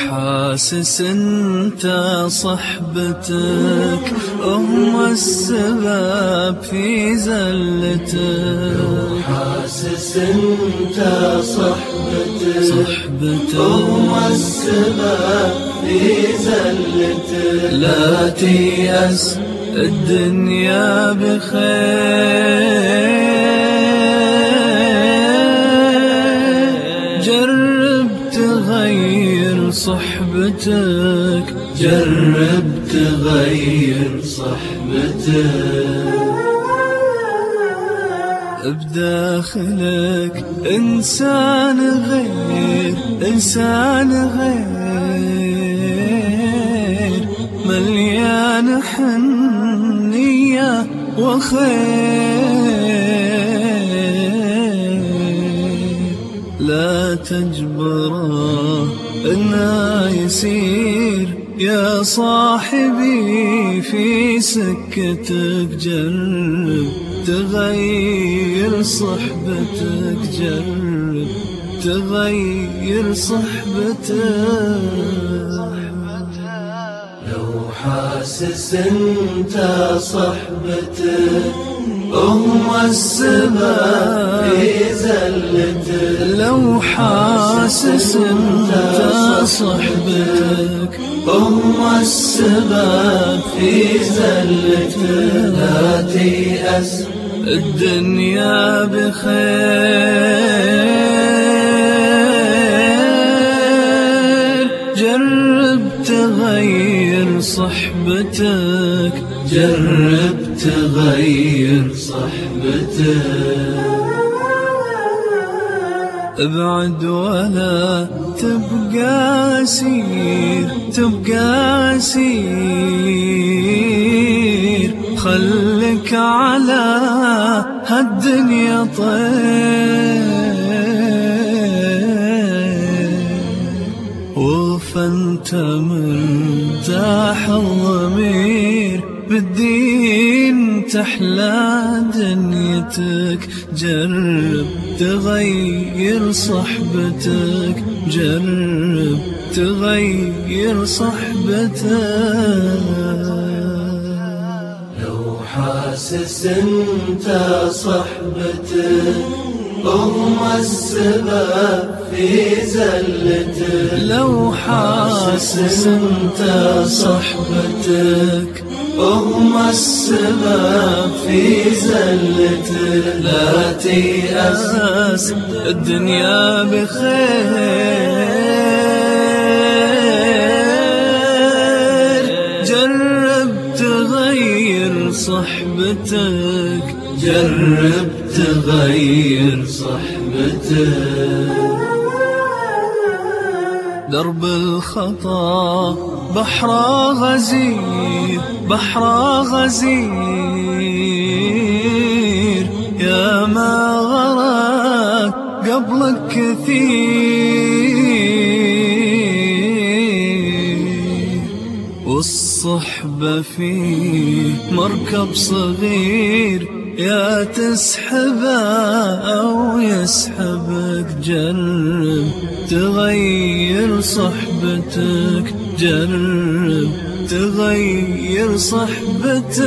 لو حاسس انت صحبتك هم السبب في زلتك. حاسس انت صحبتك صحبتك. هم السبب في زلتك. لا تيأس الدنيا بخير. صحبتك جرب تغير صحبتك. بداخلك إنسان غير إنسان غير. مليان حنية وخير. لا تجبره إنه يسير يا صاحبي في سكتك جرب تغير صحبتك جرب تغير صحبتك. لو حاسس انت صحبتك هم السبب لو حاسس انت صحبتك هم السبب في زلتك لا تيأس الدنيا بخير. جرب تغير صحبتك. جرب تغير صحبتك. أبعد ولا تبقى أسير تبقى أسير. خلك على هالدنيا طير. وفانت مرتاح الضمير بالدين. تحلى دنيتك جرب تغير صحبتك جرب تغير صحبتك. لو حاسس انت صحبتك هم السبب في زلتك لو حاسس انت صحبتك. هم السبب في زلتك لا تيأس الدنيا بخير. جرب تغير صحبتك. جرب تغير صحبتك درب الخطا بحر غزير بحر غزير. يا ما غرق قبلك كثير. والصحبة فيه مركب صغير يا تسحبه أو يسحبك جرب تغير صحبتك جرب تغير صحبتك.